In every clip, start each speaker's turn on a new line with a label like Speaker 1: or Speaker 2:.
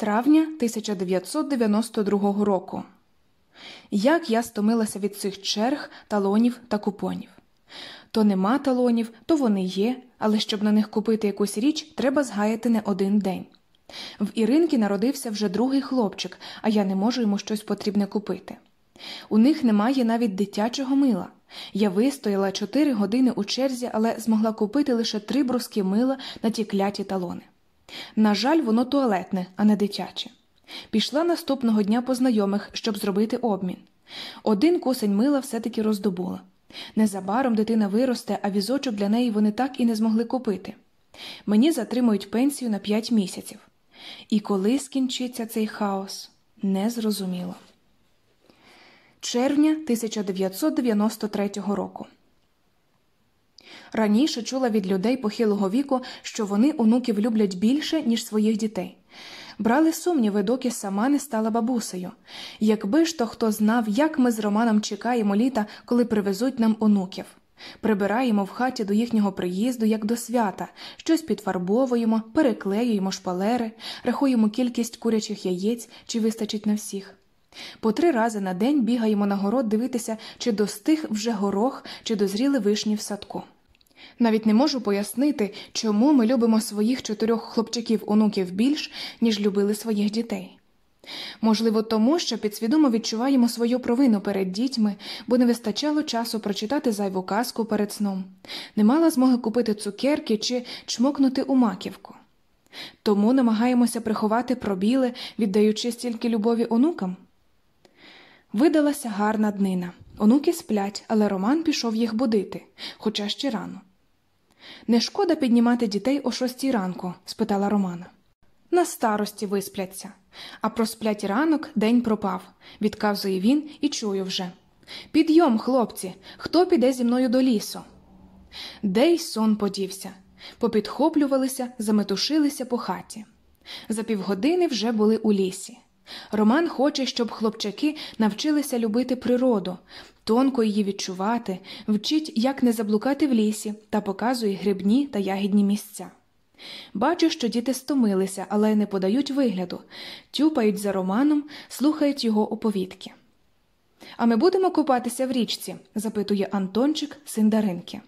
Speaker 1: Травня 1992 року. Як я стомилася від цих черг, талонів та купонів. То нема талонів, то вони є, але щоб на них купити якусь річ, треба згаяти не один день. В Іринки народився вже другий хлопчик, а я не можу йому щось потрібне купити. У них немає навіть дитячого мила. Я вистояла чотири години у черзі, але змогла купити лише три бруски мила на ті кляті талони. На жаль, воно туалетне, а не дитяче. Пішла наступного дня по знайомих, щоб зробити обмін. Один кусень мила все-таки роздобула. Незабаром дитина виросте, а візочок для неї вони так і не змогли купити. Мені затримують пенсію на 5 місяців. І коли скінчиться цей хаос, незрозуміло. Червня 1993 року. Раніше чула від людей похилого віку, що вони онуків люблять більше, ніж своїх дітей. Брали сумніви, доки сама не стала бабусею. Якби ж то хто знав, як ми з Романом чекаємо літа, коли привезуть нам онуків. Прибираємо в хаті до їхнього приїзду, як до свята, щось підфарбовуємо, переклеюємо шпалери, рахуємо кількість курячих яєць, чи вистачить на всіх. По три рази на день бігаємо на город дивитися, чи достиг вже горох, чи дозріли вишні в садку. Навіть не можу пояснити, чому ми любимо своїх чотирьох хлопчиків онуків більш, ніж любили своїх дітей. Можливо, тому що підсвідомо відчуваємо свою провину перед дітьми, бо не вистачало часу прочитати зайву казку перед сном, не мала змоги купити цукерки чи чмокнути у маківку. Тому намагаємося приховати пробіли, віддаючи стільки любові онукам. Видалася гарна днина. Онуки сплять, але Роман пішов їх будити, хоча ще рано. Не шкода піднімати дітей о шостій ранку? спитала Романа. На старості виспляться, а просплять ранок день пропав, відказує він і чую вже. Підйом, хлопці, хто піде зі мною до лісу? Де й сон подівся, попідхоплювалися, заметушилися по хаті. За півгодини вже були у лісі. Роман хоче, щоб хлопчаки навчилися любити природу, тонко її відчувати, вчить, як не заблукати в лісі та показує грибні та ягідні місця. Бачу, що діти стомилися, але не подають вигляду, тюпають за Романом, слухають його оповідки. А ми будемо купатися в річці? запитує Антончик, син Даринки.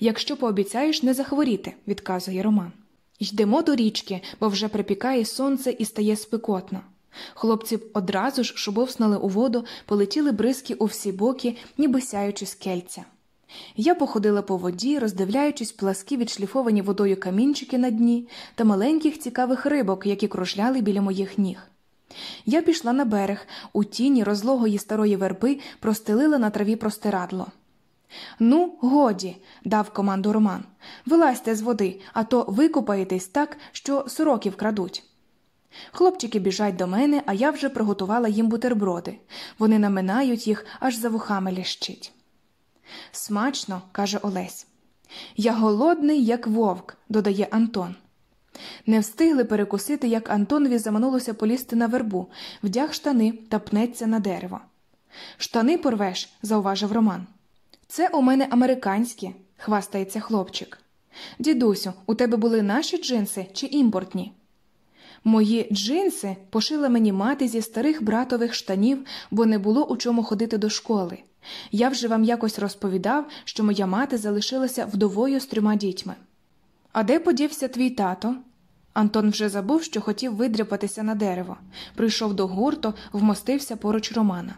Speaker 1: Якщо пообіцяєш не захворіти, відказує Роман. Йдемо до річки, бо вже припікає сонце і стає спекотно. Хлопці одразу ж шубовснули у воду, полетіли бризки у всі боки, ніби сяючи скельця. Я походила по воді, роздивляючись пласки відшліфовані водою камінчики на дні та маленьких цікавих рибок, які кружляли біля моїх ніг. Я пішла на берег, у тіні розлогої старої верби простелила на траві простирадло. Ну, годі, дав команду Роман. Вилазьте з води, а то викупаєтесь так, що сороків крадуть. Хлопчики біжать до мене, а я вже приготувала їм бутерброди. Вони наминають їх, аж за вухами лящить. Смачно, каже Олесь. Я голодний, як вовк, додає Антон. Не встигли перекусити, як Антонові заманулося полізти на вербу, вдяг штани та пнеться на дерево. Штани порвеш, зауважив Роман. Це у мене американські, хвастається хлопчик. Дідусю, у тебе були наші джинси чи імпортні? Мої джинси пошила мені мати зі старих братових штанів, бо не було у чому ходити до школи. Я вже вам якось розповідав, що моя мати залишилася вдовою з трьома дітьми. А де подівся твій тато? Антон вже забув, що хотів видряпатися на дерево. Прийшов до гурту, вмостився поруч Романа.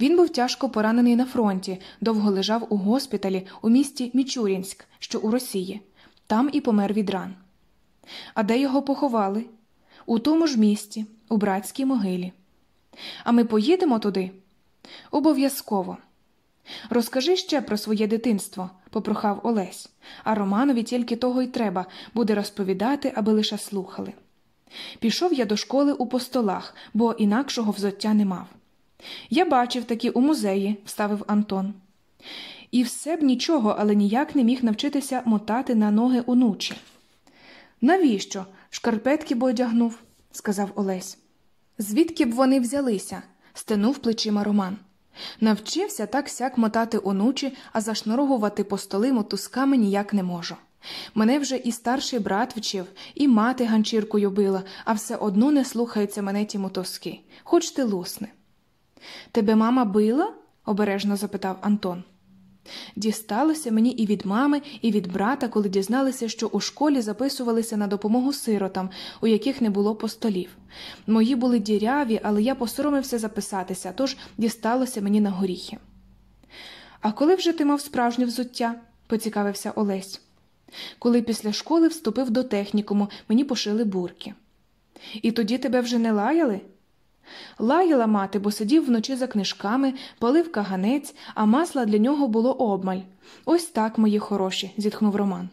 Speaker 1: Він був тяжко поранений на фронті, довго лежав у госпіталі у місті Мічурінськ, що у Росії, там і помер від ран. А де його поховали? У тому ж місті, у братській могилі. А ми поїдемо туди? Обов'язково. Розкажи ще про своє дитинство, попрохав Олесь, а Романові тільки того й треба буде розповідати, аби лише слухали. Пішов я до школи у постолах, бо інакшого взуття не мав. Я бачив такі у музеї, вставив Антон. І все б нічого, але ніяк не міг навчитися мотати на ноги онучі. Навіщо? Шкарпетки б одягнув, сказав Олесь. Звідки б вони взялися? стенув плечима Роман. Навчився так сяк мотати онучі, а зашнуровувати по столи мотузками ніяк не можу. Мене вже і старший брат вчив, і мати ганчіркою била, а все одно не слухаються мене ті мотузки. Хоч ти лусне. Тебе мама била? обережно запитав Антон. Дісталося мені і від мами, і від брата, коли дізналися, що у школі записувалися на допомогу сиротам, у яких не було постолів. Мої були діряві, але я посоромився записатися, тож дісталося мені на горіхи. А коли вже ти мав справжнє взуття? поцікавився Олесь. Коли після школи вступив до технікуму, мені пошили бурки. І тоді тебе вже не лаяли? Лаяла мати, бо сидів вночі за книжками, палив каганець, а масла для нього було обмаль. Ось так, мої хороші, зітхнув Роман.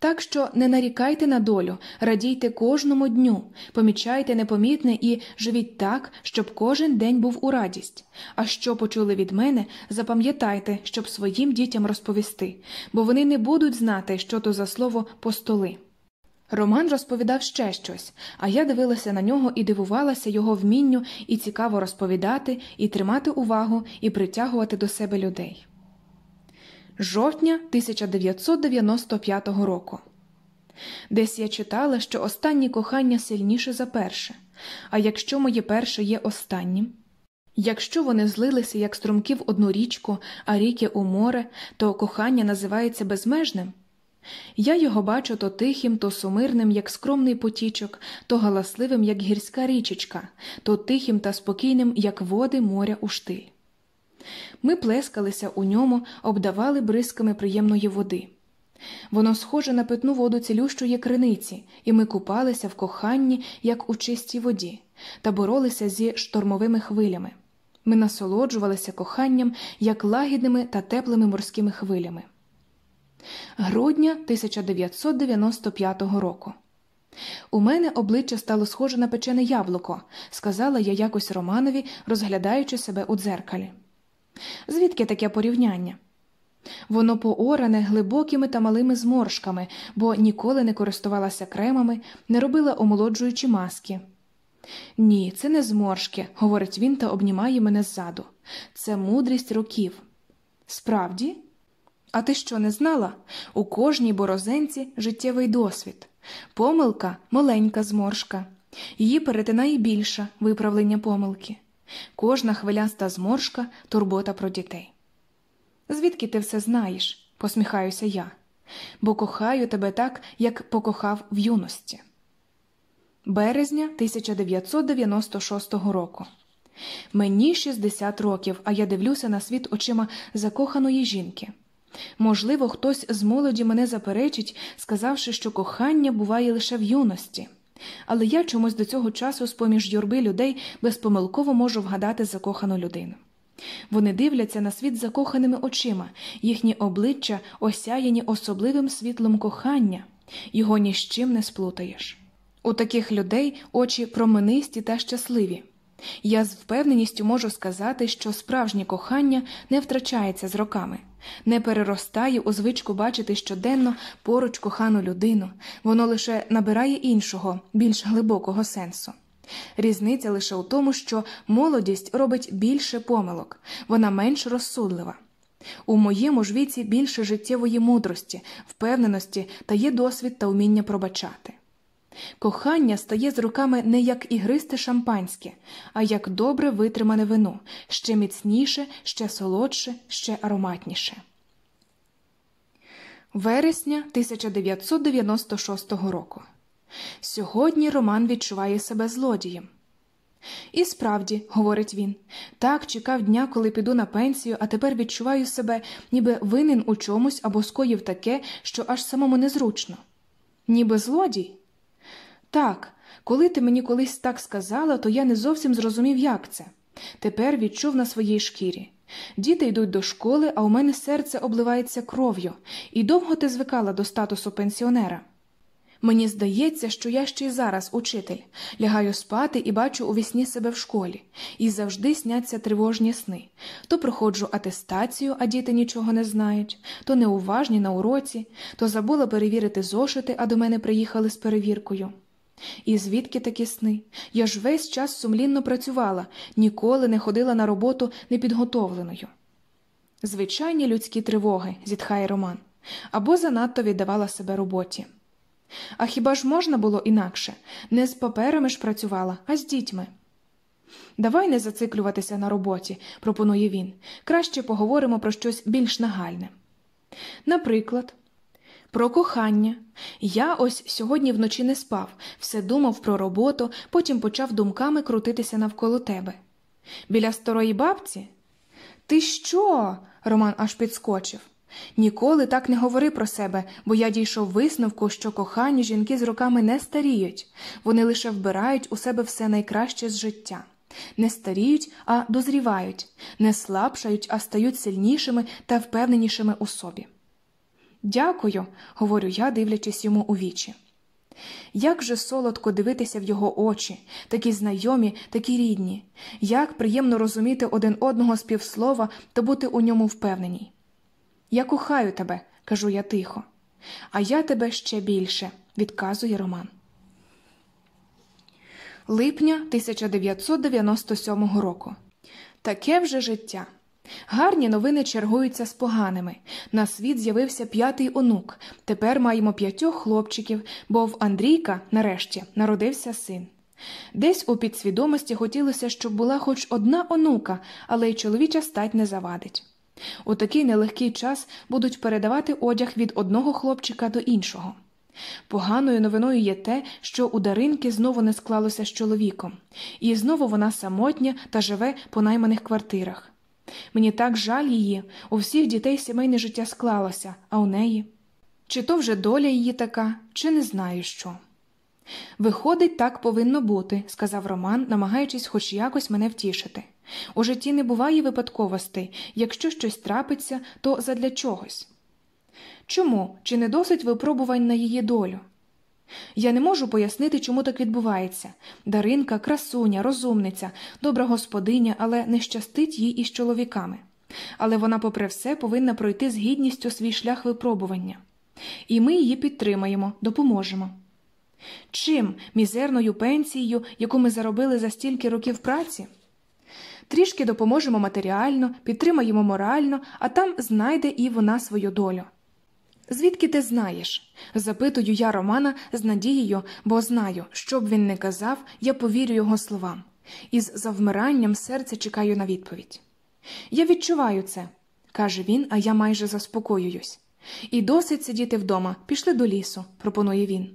Speaker 1: Так що не нарікайте на долю, радійте кожному дню, помічайте непомітне і живіть так, щоб кожен день був у радість. А що почули від мене, запам'ятайте, щоб своїм дітям розповісти, бо вони не будуть знати, що то за слово постоли. Роман розповідав ще щось, а я дивилася на нього і дивувалася його вмінню і цікаво розповідати, і тримати увагу, і притягувати до себе людей. Жовтня 1995 року. Десь я читала, що останнє кохання сильніше за перше, а якщо моє перше є останнім. Якщо вони злилися як струмки в одну річку, а ріки у море, то кохання називається безмежним. Я його бачу то тихим, то сумирним, як скромний потічок, то галасливим, як гірська річечка, то тихим та спокійним, як води моря у штиль. Ми плескалися у ньому, обдавали бризками приємної води. Воно схоже на питну воду цілющої криниці, і ми купалися в коханні, як у чистій воді, та боролися зі штормовими хвилями. Ми насолоджувалися коханням як лагідними та теплими морськими хвилями. Грудня 1995 року. У мене обличчя стало схоже на печене яблуко, сказала я якось Романові, розглядаючи себе у дзеркалі. Звідки таке порівняння? Воно пооране глибокими та малими зморшками, бо ніколи не користувалася кремами, не робила омолоджуючі маски. Ні, це не зморшки, говорить він та обнімає мене ззаду. Це мудрість років. Справді? А ти що не знала? У кожній борозенці життєвий досвід. Помилка маленька зморшка, її перетинає більша виправлення помилки. Кожна хвиляста зморшка турбота про дітей. Звідки ти все знаєш? посміхаюся я, бо кохаю тебе так, як покохав в юності. Березня 1996 року. Мені 60 років, а я дивлюся на світ очима закоханої жінки. Можливо, хтось з молоді мене заперечить, сказавши, що кохання буває лише в юності, але я чомусь до цього часу з поміж юрби людей безпомилково можу вгадати закохану людину. Вони дивляться на світ закоханими очима, їхні обличчя осяяні особливим світлом кохання, його ні з чим не сплутаєш. У таких людей очі променисті та щасливі. Я з впевненістю можу сказати, що справжнє кохання не втрачається з роками, не переростає у звичку бачити щоденно поруч кохану людину, воно лише набирає іншого, більш глибокого сенсу. Різниця лише у тому, що молодість робить більше помилок, вона менш розсудлива. У моєму ж віці більше життєвої мудрості, впевненості та є досвід та вміння пробачати. Кохання стає з руками не як ігристе шампанське, а як добре витримане вино, ще міцніше, ще солодше, ще ароматніше. Вересня 1996 року. Сьогодні Роман відчуває себе злодієм. І справді, говорить він, так чекав дня, коли піду на пенсію, а тепер відчуваю себе, ніби винен у чомусь або скоїв таке, що аж самому незручно. Ніби злодій. Так, коли ти мені колись так сказала, то я не зовсім зрозумів, як це. Тепер відчув на своїй шкірі. Діти йдуть до школи, а у мене серце обливається кров'ю, і довго ти звикала до статусу пенсіонера. Мені здається, що я ще й зараз учитель, лягаю спати і бачу у вісні себе в школі, і завжди сняться тривожні сни. То проходжу атестацію, а діти нічого не знають, то неуважні на уроці, то забула перевірити зошити, а до мене приїхали з перевіркою. І звідки такі сни? Я ж весь час сумлінно працювала, ніколи не ходила на роботу непідготовленою. Звичайні людські тривоги, зітхає Роман. або занадто віддавала себе роботі. А хіба ж можна було інакше? Не з паперами ж працювала, а з дітьми. Давай не зациклюватися на роботі, пропонує він. Краще поговоримо про щось більш нагальне. Наприклад, про кохання. Я ось сьогодні вночі не спав, все думав про роботу, потім почав думками крутитися навколо тебе. Біля старої бабці? Ти що? Роман аж підскочив. Ніколи так не говори про себе, бо я дійшов висновку, що кохані жінки з роками не старіють, вони лише вбирають у себе все найкраще з життя. Не старіють, а дозрівають, не слабшають, а стають сильнішими та впевненішими у собі. Дякую, говорю я, дивлячись йому у вічі. Як же солодко дивитися в його очі, такі знайомі, такі рідні, як приємно розуміти один одного з півслова та бути у ньому впевненій. Я кохаю тебе, кажу я тихо, а я тебе ще більше, відказує Роман. Липня 1997 року. Таке вже життя. Гарні новини чергуються з поганими. На світ з'явився п'ятий онук. Тепер маємо п'ятьох хлопчиків, бо в Андрійка, нарешті, народився син. Десь у підсвідомості хотілося, щоб була хоч одна онука, але й чоловіча стать не завадить. У такий нелегкий час будуть передавати одяг від одного хлопчика до іншого. Поганою новиною є те, що у Даринки знову не склалося з чоловіком, і знову вона самотня та живе по найманих квартирах. Мені так жаль її, у всіх дітей сімейне життя склалося, а у неї. Чи то вже доля її така, чи не знаю що. Виходить, так повинно бути, сказав Роман, намагаючись хоч якось мене втішити. У житті не буває випадковостей, якщо щось трапиться, то задля чогось. Чому чи не досить випробувань на її долю? Я не можу пояснити, чому так відбувається. Даринка, красуня, розумниця, добра господиня, але не щастить їй із чоловіками. Але вона, попри все, повинна пройти з гідністю свій шлях випробування. І ми її підтримаємо, допоможемо. Чим мізерною пенсією, яку ми заробили за стільки років праці? Трішки допоможемо матеріально, підтримаємо морально, а там знайде і вона свою долю. Звідки ти знаєш? запитую я Романа з надією, бо знаю, що б він не казав, я повірю його словам, і з завмиранням серця чекаю на відповідь. Я відчуваю це, каже він, а я майже заспокоююсь. І досить сидіти вдома, пішли до лісу, пропонує він.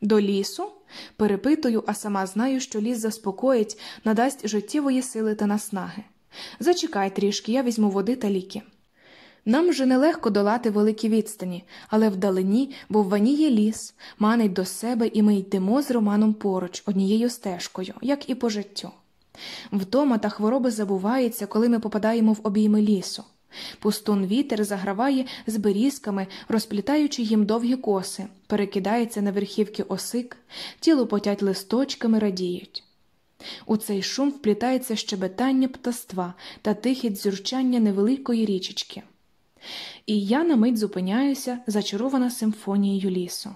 Speaker 1: До лісу? перепитую, а сама знаю, що ліс заспокоїть, надасть життєвої сили та наснаги. Зачекай трішки, я візьму води та ліки. Нам вже нелегко долати великі відстані, але вдалині, бо в вані є ліс, манить до себе, і ми йдемо з Романом поруч, однією стежкою, як і по життю. Вдома та хвороби забуваються, коли ми попадаємо в обійми лісу. Пустун вітер заграває з берізками, розплітаючи їм довгі коси, перекидається на верхівки осик, тіло потять листочками радіють. У цей шум вплітається щебетання птаства та тихе дзюрчання невеликої річечки. І я на мить зупиняюся, зачарована симфонією лісу.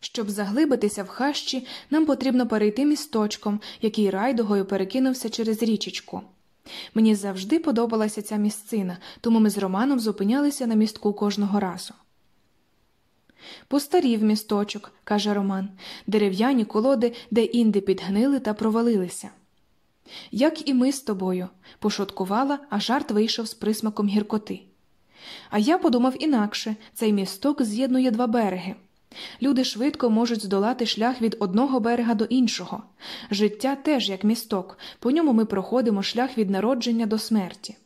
Speaker 1: Щоб заглибитися в хащі, нам потрібно перейти місточком, який райдугою перекинувся через річечку. Мені завжди подобалася ця місцина, тому ми з Романом зупинялися на містку кожного разу. Постарів місточок, каже Роман, дерев'яні колоди, де інде підгнили та провалилися. Як і ми з тобою, пошуткувала, а жарт вийшов з присмаком гіркоти. А я подумав інакше цей місток з'єднує два береги. Люди швидко можуть здолати шлях від одного берега до іншого. Життя теж як місток, по ньому ми проходимо шлях від народження до смерті.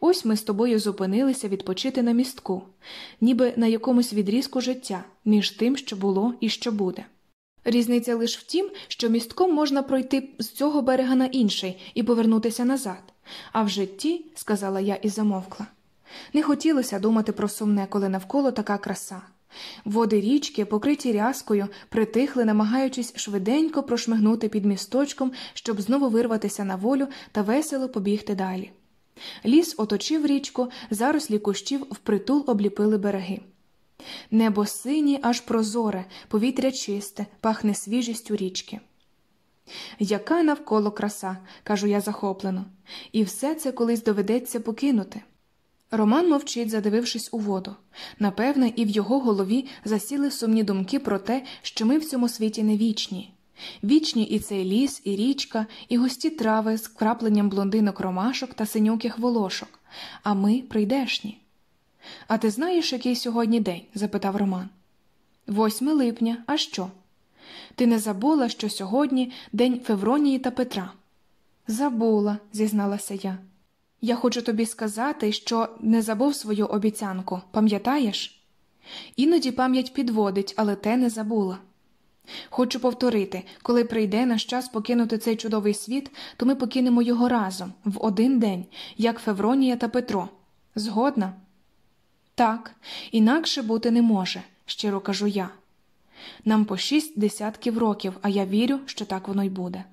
Speaker 1: Ось ми з тобою зупинилися відпочити на містку, ніби на якомусь відрізку життя між тим, що було і що буде. Різниця лише в тім, що містком можна пройти з цього берега на інший і повернутися назад, а в житті, сказала я і замовкла. Не хотілося думати про сумне, коли навколо така краса. Води річки, покриті рязкою, притихли, намагаючись швиденько прошмигнути під місточком, щоб знову вирватися на волю та весело побігти далі. Ліс оточив річку, зарослі кущів впритул обліпили береги. Небо синє, аж прозоре, повітря чисте, пахне свіжістю річки. Яка навколо краса, кажу я захоплено, і все це колись доведеться покинути. Роман мовчить, задивившись у воду. Напевне, і в його голові засіли сумні думки про те, що ми в цьому світі не вічні. Вічні і цей ліс, і річка, і густі трави з крапленням блондинок ромашок та синюких волошок, а ми прийдешні. А ти знаєш, який сьогодні день? запитав Роман. Восьме липня, а що? Ти не забула, що сьогодні день Февронії та Петра? Забула, зізналася я. Я хочу тобі сказати, що не забув свою обіцянку, пам'ятаєш? Іноді пам'ять підводить, але те не забула. Хочу повторити коли прийде наш час покинути цей чудовий світ, то ми покинемо його разом, в один день, як Февронія та Петро. Згодна? Так, інакше бути не може, щиро кажу я. Нам по шість десятків років, а я вірю, що так воно й буде.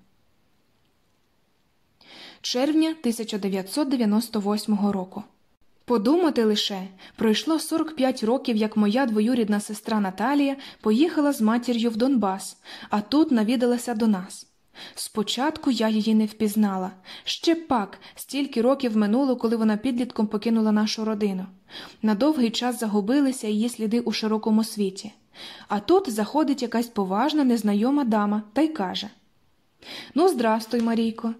Speaker 1: Червня 1998 року. Подумати лише пройшло 45 років, як моя двоюрідна сестра Наталія поїхала з матір'ю в Донбас, а тут навідалася до нас. Спочатку я її не впізнала. Ще пак, стільки років минуло, коли вона підлітком покинула нашу родину. На довгий час загубилися її сліди у широкому світі. А тут заходить якась поважна, незнайома дама та й каже: Ну, здрастуй, Марійко.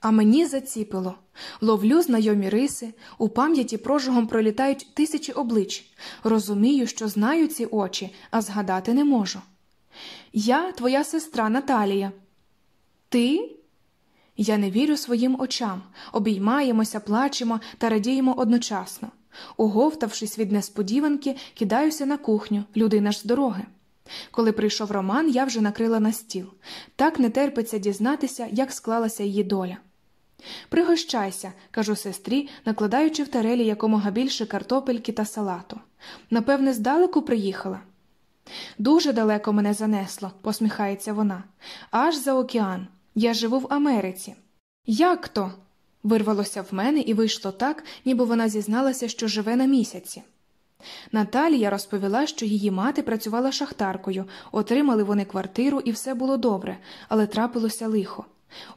Speaker 1: А мені заціпило. Ловлю знайомі риси, у пам'яті прожогом пролітають тисячі облич. Розумію, що знаю ці очі, а згадати не можу. Я твоя сестра Наталія. Ти? Я не вірю своїм очам, обіймаємося, плачемо та радіємо одночасно. Оговтавшись від несподіванки, кидаюся на кухню, людина ж з дороги. Коли прийшов Роман, я вже накрила на стіл. Так не терпиться дізнатися, як склалася її доля. Пригощайся, кажу сестрі, накладаючи в тарелі якомога більше картопельки та салату. Напевне, здалеку приїхала. Дуже далеко мене занесло, посміхається вона. Аж за океан. Я живу в Америці. Як то? вирвалося в мене і вийшло так, ніби вона зізналася, що живе на місяці. Наталія розповіла, що її мати працювала шахтаркою, отримали вони квартиру і все було добре, але трапилося лихо.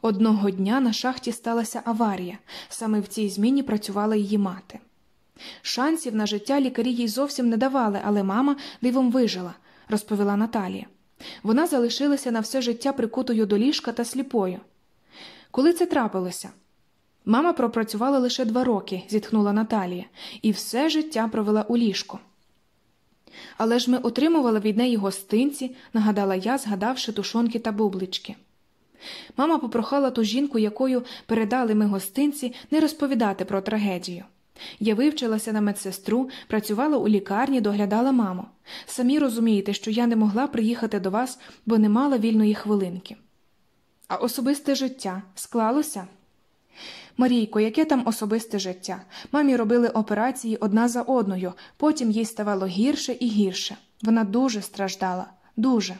Speaker 1: Одного дня на шахті сталася аварія, саме в цій зміні працювала її мати. Шансів на життя лікарі їй зовсім не давали, але мама дивом вижила, розповіла Наталія. Вона залишилася на все життя прикутою до ліжка та сліпою. Коли це трапилося? Мама пропрацювала лише два роки, зітхнула Наталія, і все життя провела у ліжку. Але ж ми отримували від неї гостинці, нагадала я, згадавши тушонки та бублички. Мама попрохала ту жінку, якою передали ми гостинці, не розповідати про трагедію. Я вивчилася на медсестру, працювала у лікарні, доглядала маму. Самі розумієте, що я не могла приїхати до вас, бо не мала вільної хвилинки. А особисте життя склалося? Марійко, яке там особисте життя? Мамі робили операції одна за одною, потім їй ставало гірше і гірше. Вона дуже страждала, дуже.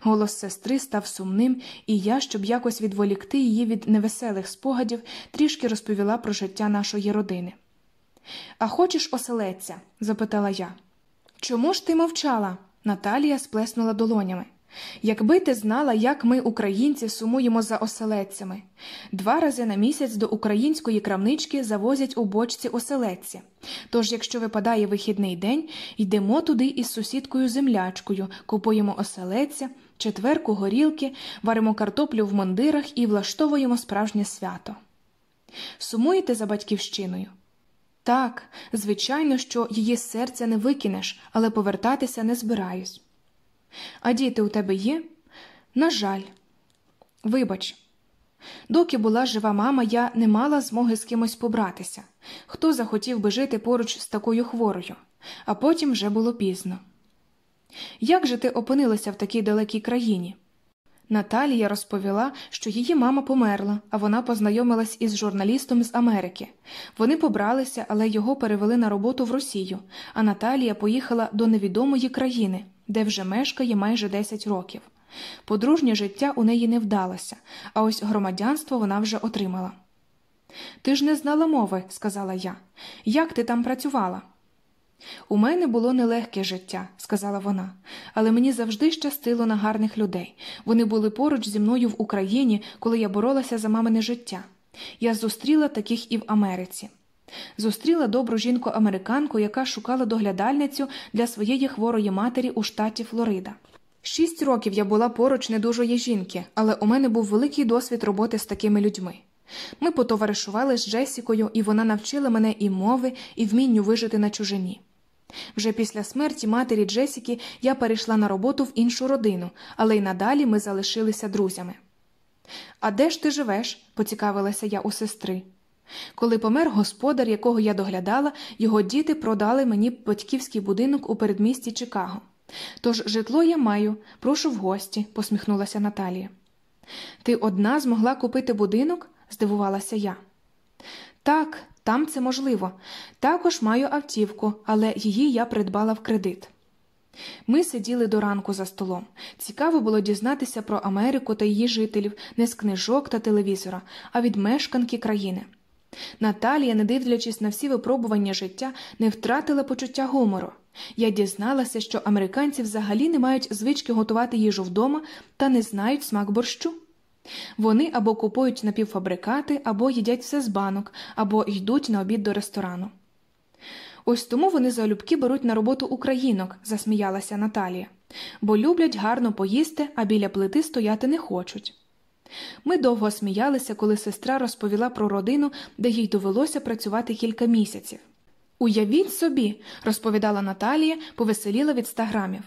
Speaker 1: Голос сестри став сумним, і я, щоб якось відволікти її від невеселих спогадів, трішки розповіла про життя нашої родини. А хочеш оселедця? запитала я. Чому ж ти мовчала? Наталія сплеснула долонями. Якби ти знала, як ми, українці, сумуємо за оселедцями. Два рази на місяць до української крамнички завозять у бочці оселедці. Тож, якщо випадає вихідний день, йдемо туди із сусідкою землячкою, купуємо оселедця, четверку горілки, варимо картоплю в мундирах і влаштовуємо справжнє свято. Сумуєте за батьківщиною? Так, звичайно, що її серця не викинеш, але повертатися не збираюсь. А діти у тебе є? На жаль, вибач. Доки була жива мама, я не мала змоги з кимось побратися. Хто захотів би жити поруч з такою хворою, а потім вже було пізно. Як же ти опинилася в такій далекій країні? Наталія розповіла, що її мама померла, а вона познайомилась із журналістом з Америки. Вони побралися, але його перевели на роботу в Росію, а Наталія поїхала до невідомої країни, де вже мешкає майже 10 років. Подружнє життя у неї не вдалося, а ось громадянство вона вже отримала. Ти ж не знала мови, сказала я. Як ти там працювала? У мене було нелегке життя, сказала вона, але мені завжди щастило на гарних людей. Вони були поруч зі мною в Україні, коли я боролася за мамине життя. Я зустріла таких і в Америці. Зустріла добру жінку американку, яка шукала доглядальницю для своєї хворої матері у штаті Флорида. Шість років я була поруч недужої жінки, але у мене був великий досвід роботи з такими людьми. Ми потоваришували з Джесікою, і вона навчила мене і мови, і вмінню вижити на чужині. Вже після смерті матері Джесіки я перейшла на роботу в іншу родину, але й надалі ми залишилися друзями. А де ж ти живеш? поцікавилася я у сестри. Коли помер господар, якого я доглядала, його діти продали мені батьківський будинок у передмісті Чикаго. Тож житло я маю, прошу в гості, посміхнулася Наталія. Ти одна змогла купити будинок? здивувалася я. Так, там це можливо. Також маю автівку, але її я придбала в кредит. Ми сиділи до ранку за столом. Цікаво було дізнатися про Америку та її жителів не з книжок та телевізора, а від мешканки країни. Наталія, не дивлячись на всі випробування життя, не втратила почуття гумору. Я дізналася, що американці взагалі не мають звички готувати їжу вдома та не знають смак борщу. Вони або купують напівфабрикати, або їдять все з банок, або йдуть на обід до ресторану. Ось тому вони залюбки беруть на роботу українок, засміялася Наталія, бо люблять гарно поїсти, а біля плити стояти не хочуть. Ми довго сміялися, коли сестра розповіла про родину, де їй довелося працювати кілька місяців. Уявіть собі, розповідала Наталія, повеселіла від ста грамів.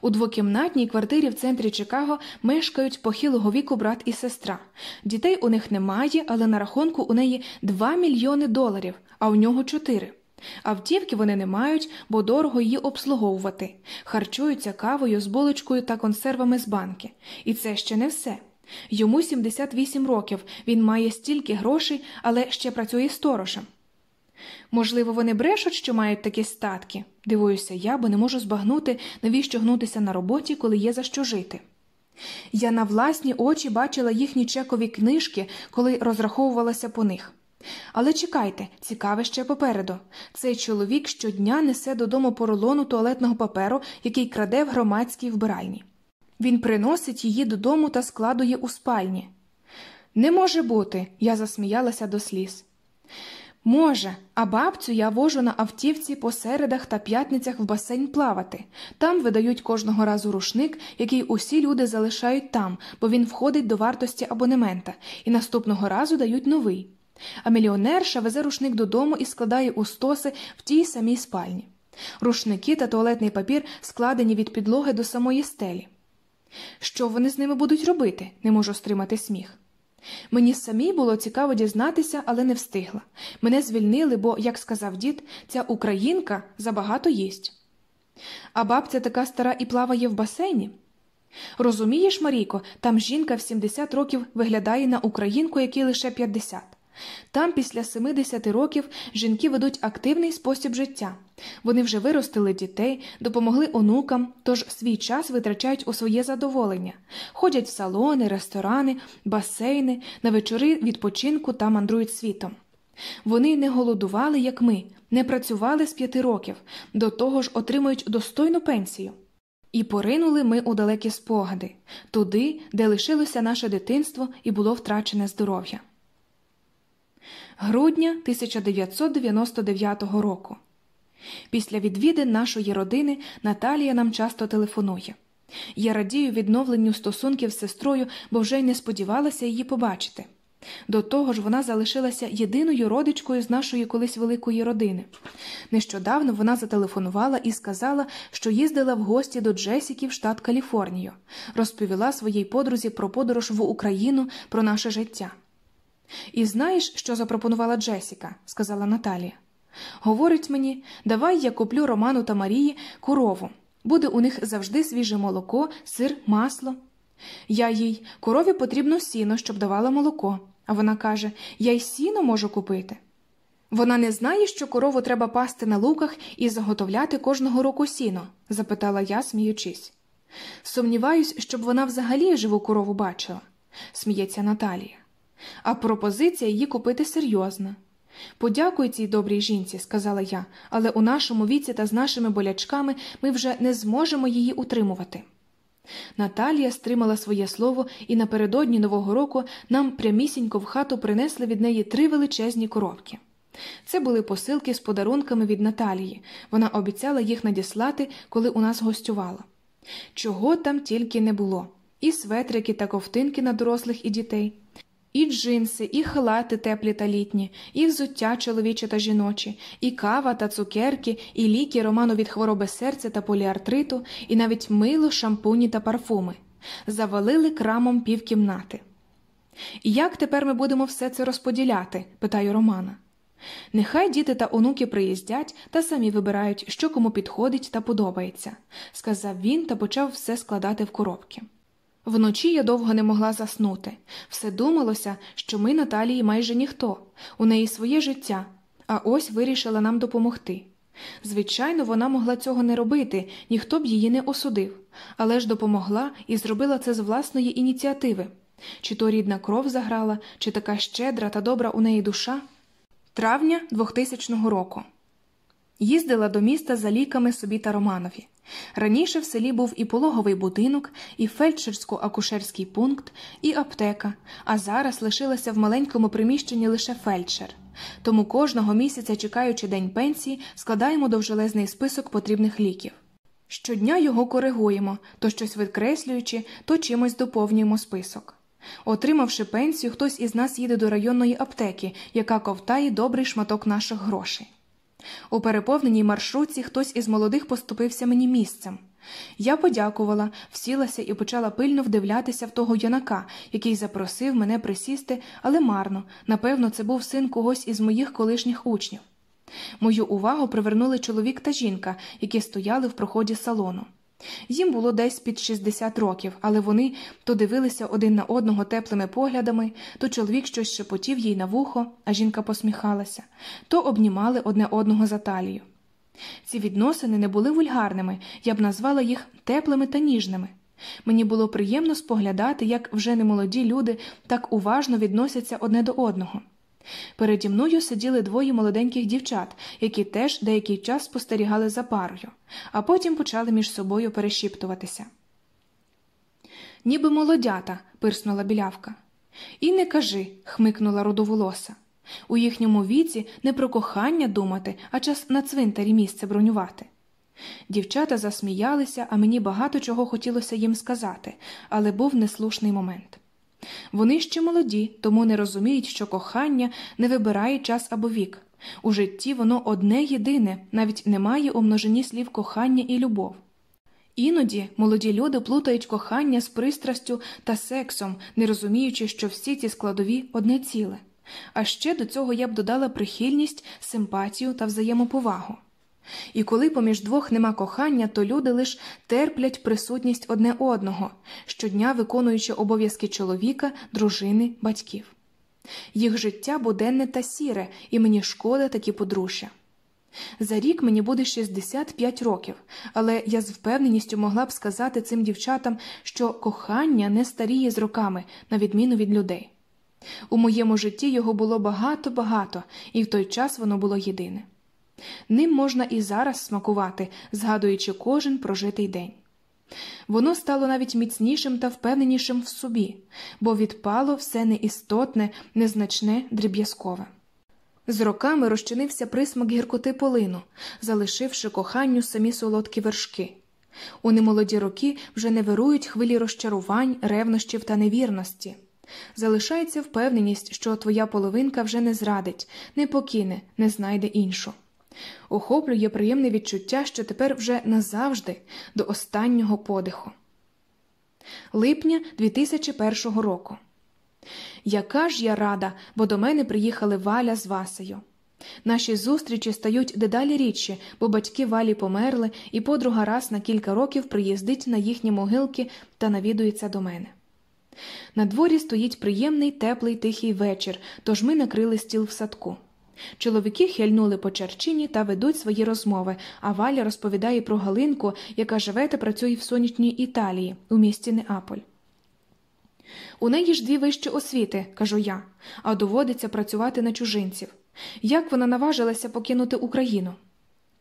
Speaker 1: У двокімнатній квартирі в центрі Чикаго мешкають похилого віку брат і сестра. Дітей у них немає, але на рахунку у неї 2 мільйони доларів, а у нього 4. Автівки вони не мають, бо дорого її обслуговувати, харчуються кавою з булочкою та консервами з банки. І це ще не все. Йому 78 років, він має стільки грошей, але ще працює сторожем. Можливо, вони брешуть, що мають такі статки. Дивуюся я, бо не можу збагнути, навіщо гнутися на роботі, коли є за що жити. Я на власні очі бачила їхні чекові книжки, коли розраховувалася по них. Але чекайте, цікаве ще попереду цей чоловік щодня несе додому поролону туалетного паперу, який краде в громадській вбиральні. Він приносить її додому та складує у спальні. Не може бути, я засміялася до сліз. Може, а бабцю я вожу на автівці по середах та п'ятницях в басейн плавати. Там видають кожного разу рушник, який усі люди залишають там, бо він входить до вартості абонемента, і наступного разу дають новий. А мільйонерша везе рушник додому і складає у стоси в тій самій спальні. Рушники та туалетний папір складені від підлоги до самої стелі. Що вони з ними будуть робити? не можу стримати сміх. Мені самій було цікаво дізнатися, але не встигла. Мене звільнили, бо, як сказав дід, ця українка забагато їсть. А бабця така стара і плаває в басейні. Розумієш, Марійко, там жінка в 70 років виглядає на українку, якій лише 50. Там, після 70 років, жінки ведуть активний спосіб життя. Вони вже виростили дітей, допомогли онукам, тож свій час витрачають у своє задоволення, ходять в салони, ресторани, басейни, на вечори відпочинку та мандрують світом. Вони не голодували, як ми, не працювали з п'яти років, до того ж отримують достойну пенсію. І поринули ми у далекі спогади, туди, де лишилося наше дитинство і було втрачене здоров'я грудня 1999 року. Після відвідин нашої родини Наталія нам часто телефонує. Я радію відновленню стосунків з сестрою, бо вже й не сподівалася її побачити. До того ж, вона залишилася єдиною родичкою з нашої колись великої родини. Нещодавно вона зателефонувала і сказала, що їздила в гості до Джесіки в штат Каліфорнію, розповіла своїй подрузі про подорож в Україну, про наше життя. І знаєш, що запропонувала Джесіка, сказала Наталія. Говорить мені, давай я куплю Роману та Марії корову. Буде у них завжди свіже молоко, сир, масло. Я їй корові потрібно сіно, щоб давала молоко. А вона каже: Я й сіно можу купити. Вона не знає, що корову треба пасти на луках і заготовляти кожного року сіно? запитала я, сміючись. Сумніваюсь, щоб вона взагалі живу корову бачила, сміється Наталія а пропозиція її купити серйозна. Подякуй цій добрій жінці, сказала я, але у нашому віці та з нашими болячками ми вже не зможемо її утримувати. Наталія стримала своє слово, і напередодні Нового року нам прямісінько в хату принесли від неї три величезні коробки. Це були посилки з подарунками від Наталії. Вона обіцяла їх надіслати, коли у нас гостювала. Чого там тільки не було і светрики та ковтинки на дорослих і дітей, і джинси, і халати теплі та літні, і взуття чоловіче та жіночі, і кава та цукерки, і ліки роману від хвороби серця та поліартриту, і навіть мило, шампуні та парфуми. Завалили крамом півкімнати. Як тепер ми будемо все це розподіляти? питаю Романа. Нехай діти та онуки приїздять та самі вибирають, що кому підходить та подобається, сказав він та почав все складати в коробки. Вночі я довго не могла заснути. Все думалося, що ми Наталії майже ніхто, у неї своє життя, а ось вирішила нам допомогти. Звичайно, вона могла цього не робити, ніхто б її не осудив, але ж допомогла і зробила це з власної ініціативи. Чи то рідна кров заграла, чи така щедра та добра у неї душа. Травня 2000 року їздила до міста за ліками собі та Романові. Раніше в селі був і пологовий будинок, і фельдшерсько-акушерський пункт, і аптека, а зараз лишилася в маленькому приміщенні лише фельдшер. Тому кожного місяця, чекаючи день пенсії, складаємо довжелезний список потрібних ліків. Щодня його коригуємо, то щось викреслюючи, то чимось доповнюємо список. Отримавши пенсію, хтось із нас їде до районної аптеки, яка ковтає добрий шматок наших грошей. У переповненій маршрутці хтось із молодих поступився мені місцем. Я подякувала, всілася і почала пильно вдивлятися в того юнака, який запросив мене присісти, але марно напевно, це був син когось із моїх колишніх учнів. Мою увагу привернули чоловік та жінка, які стояли в проході салону. Їм було десь під 60 років, але вони то дивилися один на одного теплими поглядами, то чоловік щось шепотів їй на вухо, а жінка посміхалася, то обнімали одне одного за талію. Ці відносини не були вульгарними, я б назвала їх теплими та ніжними. Мені було приємно споглядати, як вже немолоді люди так уважно відносяться одне до одного. Переді мною сиділи двоє молоденьких дівчат, які теж деякий час спостерігали за парою, а потім почали між собою перешіптуватися. Ніби молодята, пирснула білявка. І не кажи, хмикнула родоволоса. У їхньому віці не про кохання думати, а час на цвинтарі місце бронювати. Дівчата засміялися, а мені багато чого хотілося їм сказати, але був неслушний момент. Вони ще молоді, тому не розуміють, що кохання не вибирає час або вік. У житті воно одне єдине, навіть немає у множині слів кохання і любов. Іноді молоді люди плутають кохання з пристрастю та сексом, не розуміючи, що всі ці складові одне ціле. А ще до цього я б додала прихильність, симпатію та взаємоповагу. І коли поміж двох нема кохання, то люди лиш терплять присутність одне одного, щодня виконуючи обов'язки чоловіка, дружини, батьків. Їх життя буденне та сіре, і мені шкода такі подружжя. За рік мені буде 65 років, але я з впевненістю могла б сказати цим дівчатам, що кохання не старіє з роками, на відміну від людей. У моєму житті його було багато-багато, і в той час воно було єдине. Ним можна і зараз смакувати, згадуючи кожен прожитий день. Воно стало навіть міцнішим та впевненішим в собі, бо відпало все неістотне, незначне, дріб'язкове. З роками розчинився присмак гіркоти полину, залишивши коханню самі солодкі вершки. У немолоді роки вже не вирують хвилі розчарувань, ревнощів та невірності. Залишається впевненість, що твоя половинка вже не зрадить, не покине, не знайде іншу. Охоплює приємне відчуття, що тепер вже назавжди, до останнього подиху. Липня 2001 року. Яка ж я рада, бо до мене приїхали Валя з Васею. Наші зустрічі стають дедалі рідші, бо батьки валі померли, і подруга раз на кілька років приїздить на їхні могилки та навідується до мене. На дворі стоїть приємний, теплий, тихий вечір, тож ми накрили стіл в садку. Чоловіки хильнули по черчині та ведуть свої розмови, а Валя розповідає про Галинку, яка живе та працює в сонячній Італії, у місті Неаполь. У неї ж дві вищі освіти, кажу я, а доводиться працювати на чужинців. Як вона наважилася покинути Україну?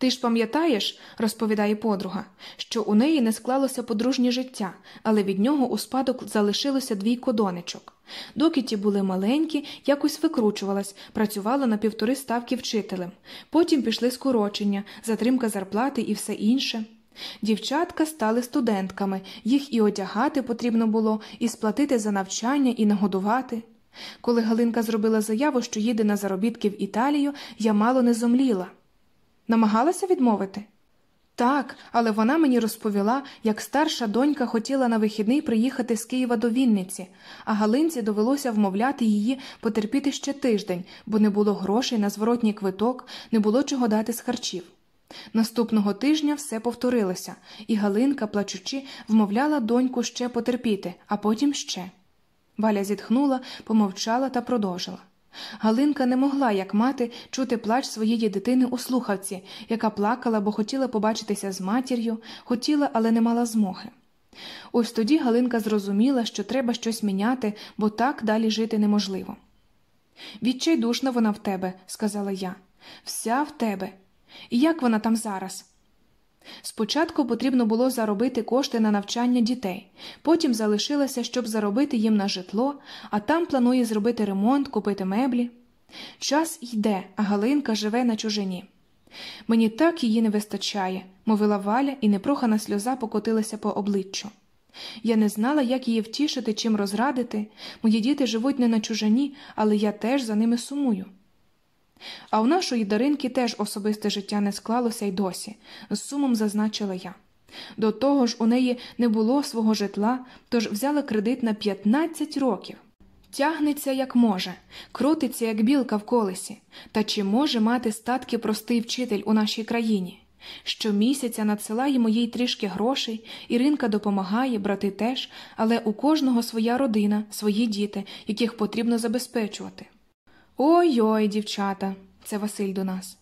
Speaker 1: Ти ж пам'ятаєш, розповідає подруга, що у неї не склалося подружнє життя, але від нього у спадок залишилося двійко донечок. Доки ті були маленькі, якось викручувалась, працювала на півтори ставки вчителем. Потім пішли скорочення, затримка зарплати і все інше. Дівчатка стали студентками, їх і одягати потрібно було, і сплатити за навчання, і нагодувати. Коли Галинка зробила заяву, що їде на заробітки в Італію, я мало не зомліла. Намагалася відмовити? Так, але вона мені розповіла, як старша донька хотіла на вихідний приїхати з Києва до Вінниці, а Галинці довелося вмовляти її потерпіти ще тиждень, бо не було грошей на зворотній квиток, не було чого дати з харчів. Наступного тижня все повторилося, і Галинка, плачучи, вмовляла доньку ще потерпіти, а потім ще. Валя зітхнула, помовчала та продовжила. Галинка не могла, як мати, чути плач своєї дитини у слухавці, яка плакала, бо хотіла побачитися з матір'ю, хотіла, але не мала змоги. Ось тоді Галинка зрозуміла, що треба щось міняти, бо так далі жити неможливо. Відчайдушна вона в тебе, сказала я, вся в тебе. І як вона там зараз? Спочатку потрібно було заробити кошти на навчання дітей, потім залишилося, щоб заробити їм на житло, а там планує зробити ремонт, купити меблі. Час йде, а Галинка живе на чужині. Мені так її не вистачає, мовила Валя, і непрохана сльоза покотилася по обличчю. Я не знала, як її втішити, чим розрадити. Мої діти живуть не на чужині, але я теж за ними сумую. А у нашої Даринки теж особисте життя не склалося й досі, з сумом зазначила я. До того ж, у неї не було свого житла, тож взяла кредит на 15 років. Тягнеться, як може, крутиться, як білка в колесі, та чи може мати статки простий вчитель у нашій країні? Щомісяця надсилаємо їй трішки грошей, Іринка допомагає, брати теж, але у кожного своя родина, свої діти, яких потрібно забезпечувати. Ой ой, дівчата, це Василь до нас.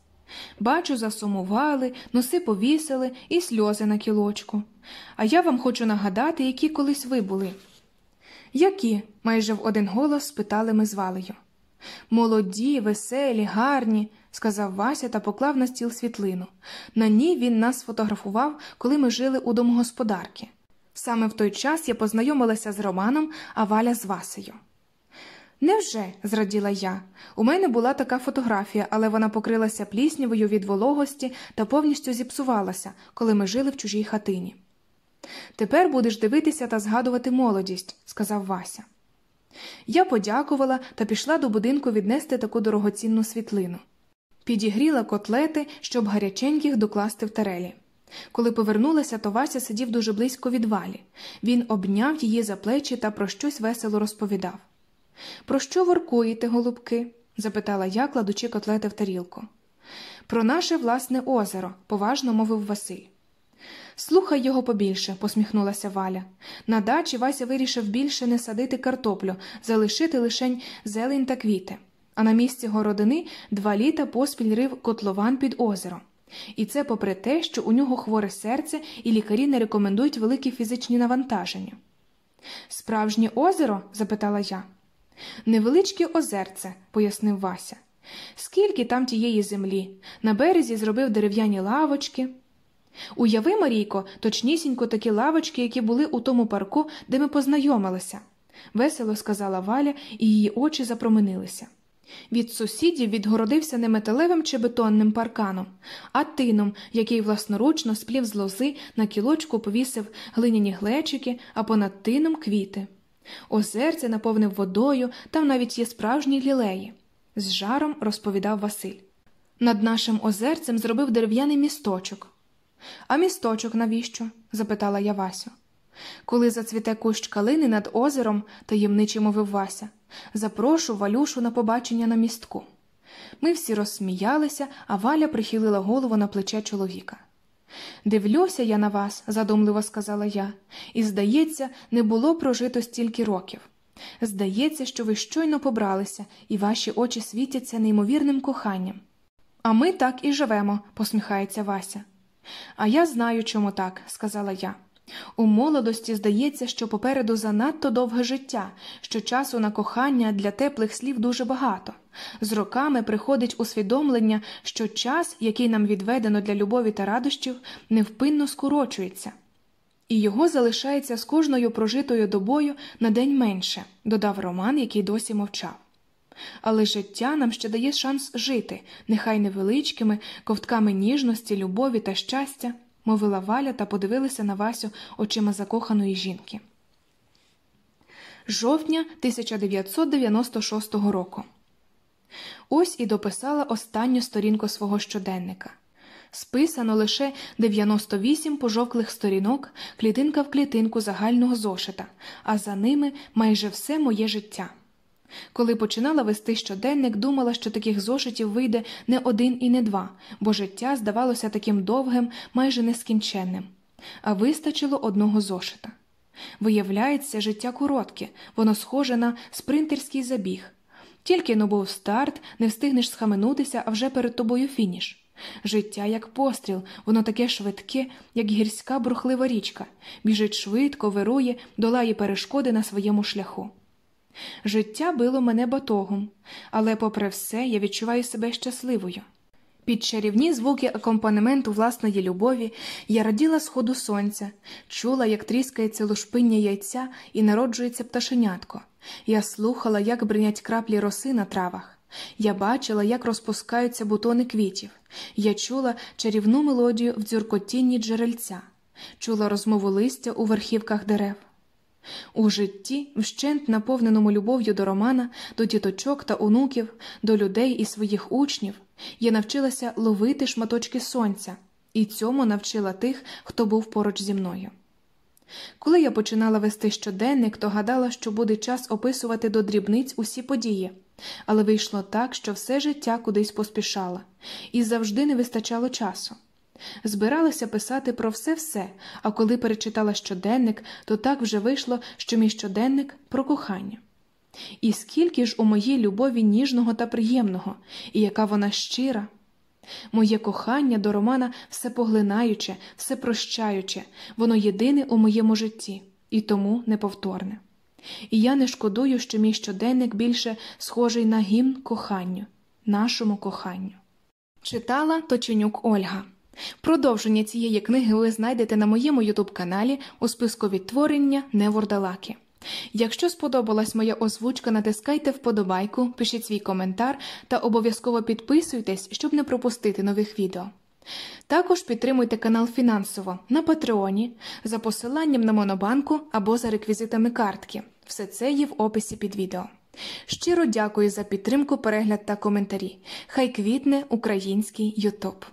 Speaker 1: Бачу, засумували, носи повісили і сльози на кілочку. А я вам хочу нагадати, які колись ви були. Які? майже в один голос спитали ми з Валею. Молоді, веселі, гарні, сказав Вася та поклав на стіл світлину. На ній він нас сфотографував, коли ми жили у домогосподарки. Саме в той час я познайомилася з Романом, а Валя з Васею. Невже? зраділа я. У мене була така фотографія, але вона покрилася пліснявою від вологості та повністю зіпсувалася, коли ми жили в чужій хатині. Тепер будеш дивитися та згадувати молодість, сказав Вася. Я подякувала та пішла до будинку віднести таку дорогоцінну світлину. Підігріла котлети, щоб гаряченьких докласти в тарелі. Коли повернулася, то Вася сидів дуже близько від валі. Він обняв її за плечі та про щось весело розповідав. Про що воркуєте, голубки? запитала я, кладучи котлети в тарілку. Про наше власне озеро, поважно мовив Василь. Слухай його побільше, посміхнулася Валя. На дачі Вася вирішив більше не садити картоплю, залишити лишень зелень та квіти. А на місці городини два літа поспіль рив котлован під озером. І це попри те, що у нього хворе серце і лікарі не рекомендують великі фізичні навантаження. Справжнє озеро? запитала я. Невеличке озерце, пояснив Вася. Скільки там тієї землі? На березі зробив дерев'яні лавочки. Уяви, Марійко, точнісінько такі лавочки, які були у тому парку, де ми познайомилися, весело сказала Валя, і її очі запроменилися. Від сусідів відгородився не металевим чи бетонним парканом, а тином, який власноручно сплів з лози на кілочку повісив глиняні глечики, а понад тином квіти. Озерце наповнив водою, там навіть є справжні лілеї, з жаром розповідав Василь. Над нашим озерцем зробив дерев'яний місточок. А місточок навіщо? запитала я Васю. Коли зацвіте кущ калини над озером, таємниче мовив Вася, запрошу Валюшу на побачення на містку. Ми всі розсміялися, а Валя прихилила голову на плече чоловіка. Дивлюся я на вас, задумливо сказала я, і, здається, не було прожито стільки років. Здається, що ви щойно побралися, і ваші очі світяться неймовірним коханням. А ми так і живемо, посміхається Вася. А я знаю, чому так, сказала я. У молодості здається, що попереду занадто довге життя, що часу на кохання для теплих слів дуже багато. З роками приходить усвідомлення, що час, який нам відведено для любові та радощів, невпинно скорочується. І його залишається з кожною прожитою добою на день менше, додав Роман, який досі мовчав. Але життя нам ще дає шанс жити, нехай невеличкими, ковтками ніжності, любові та щастя, мовила Валя та подивилася на Васю очима закоханої жінки. Жовтня 1996 року. Ось і дописала останню сторінку свого щоденника. Списано лише 98 пожовклих сторінок, клітинка в клітинку загального зошита, а за ними майже все моє життя. Коли починала вести щоденник, думала, що таких зошитів вийде не один і не два, бо життя здавалося таким довгим, майже нескінченним, а вистачило одного зошита. Виявляється, життя коротке, воно схоже на спринтерський забіг. Тільки но був старт, не встигнеш схаменутися, а вже перед тобою фініш. Життя як постріл, воно таке швидке, як гірська брухлива річка, біжить швидко, вирує, долає перешкоди на своєму шляху. Життя било мене батогом, але, попри все, я відчуваю себе щасливою. Під чарівні звуки акомпанементу власної любові я раділа сходу сонця, чула, як тріскається лушпиння яйця і народжується пташенятко. Я слухала, як бринять краплі роси на травах. Я бачила, як розпускаються бутони квітів. Я чула чарівну мелодію в дзюркотінні джерельця, чула розмову листя у верхівках дерев. У житті, вщент наповненому любов'ю до Романа, до діточок та онуків, до людей і своїх учнів, я навчилася ловити шматочки сонця, і цьому навчила тих, хто був поруч зі мною. Коли я починала вести щоденник, то гадала, що буде час описувати до дрібниць усі події, але вийшло так, що все життя кудись поспішала, і завжди не вистачало часу. Збиралася писати про все все, а коли перечитала щоденник, то так вже вийшло, що мій щоденник про кохання. І скільки ж у моїй любові ніжного та приємного, і яка вона щира. Моє кохання до Романа все поглинаюче, все прощаюче, воно єдине у моєму житті і тому неповторне. І я не шкодую, що мій щоденник більше схожий на гімн коханню, нашому коханню. Читала Точенюк Ольга. Продовження цієї книги ви знайдете на моєму ютуб каналі у списку відтворення Невордалаки. Якщо сподобалась моя озвучка, натискайте вподобайку, пишіть свій коментар та обов'язково підписуйтесь, щоб не пропустити нових відео. Також підтримуйте канал фінансово на Патреоні за посиланням на Монобанку або за реквізитами картки. Все це є в описі під відео. Щиро дякую за підтримку, перегляд та коментарі. Хай квітне український Ютуб.